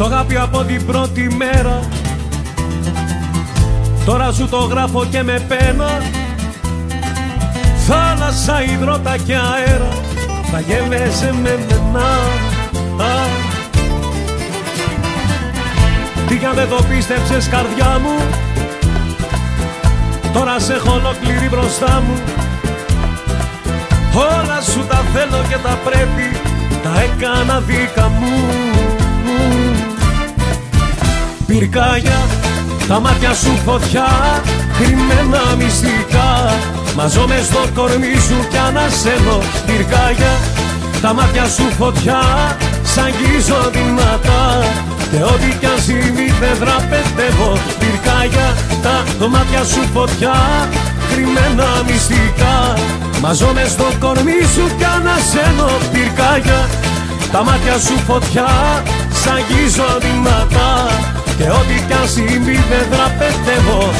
Στο αγάπη από την πρώτη μέρα. Τώρα σου το γράφω και με πένα. Θάλασσα, υδρότα και αέρα. Θα γεύεσαι με μένα. Τι κι αν δεν το πίστεψες καρδιά μου. Τώρα σε έχω ολόκληρη μπροστά μου. Όλα σου τα θέλω και τα πρέπει. Τα έκανα δίκα μου Πυρκάγια, τα μάτια σου φωτιά Κρυμμένα μυστικά. Μαζόμαι στο κορμί σου κι ανασένω Πυρκάγια, τα μάτια σου φωτιά Σ' αγγίζω δυνατά. Και ό,τι κι αν συμβεί δεν δραπετεύω Πυρκάγια, τα μάτια σου φωτιά Κρυμμένα μυστικά. Μαζόμαι στο κορμί σου κι ανασένω πυρκάγια Τα μάτια σου φωτιά σ' αγγίζω δυνατά Και ό,τι κι αν συμβεί δεν δραπετεύω.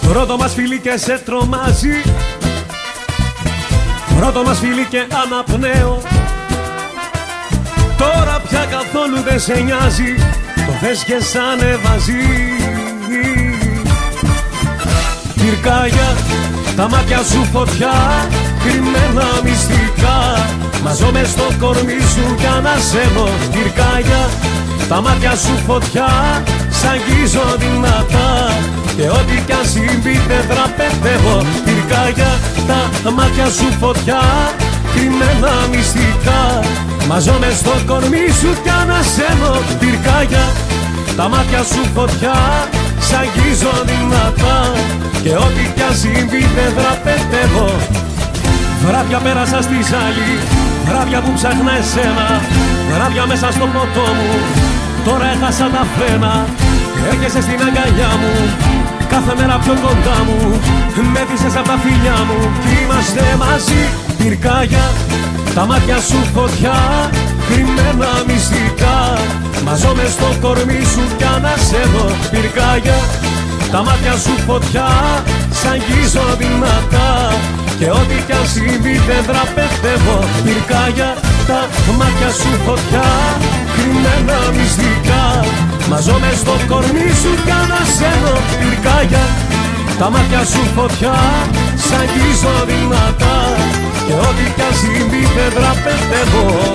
Πρώτο μας φίλι και σε τρομάζει. Πρώτο μας φίλι και αναπνέω Τώρα πια καθόλου δεν σε νοιάζει. Το θες και σ' ανεβάζει. Πυρκάγια, τα μάτια σου φωτιά Κρυμμένα μυστικά. Μαζόμαι στο κορμί σου κι ανασέμω Πυρκάγια, τα μάτια σου φωτιά Σ' αγγίζω δυνατά. Και ό,τι κι αν συμβεί δεν δραπετεύω. Πυρκάγια, τα μάτια σου φωτιά Κρυμμένα μυστικά Μαζόμαι στο κορμί σου κι ανασένω Πυρκάγια, τα μάτια σου φωτιά Σ' αγγίζω δυνατά. Και ό,τι κι αν συμβεί δεν δραπετεύω. Βράδια πέρασα στη ζάλη Βράδια που ψάχνα εσένα. Βράδια μέσα στο ποτό μου Τώρα έχασα τα φρένα. Έρχεσαι στην αγκαλιά μου Κάθε μέρα πιο κοντά μου. Με δίσες απ' τα φιλιά μου. Κι είμαστε μαζί. Πυρκάγια Τα μάτια σου φωτιά. Κρυμμένα μυστικά. Μαζόμαι στο κορμί σου κι ανασέδω πυρκάγια Τα μάτια σου φωτιά. Σ' αγγίζω δυνατά. Και ό,τι κι αν συμβεί δεν δραπετεύω. Πυρκάγια τα μάτια σου φωτιά. Κρυμμένα μυστικά Μαζόμαι στο κορμί σου κι ανασένω πυρκάγια Τα μάτια σου φωτιά σ' αγγίζω δυνατά. Και ό,τι κι αν συμβεί δεν δραπετεύω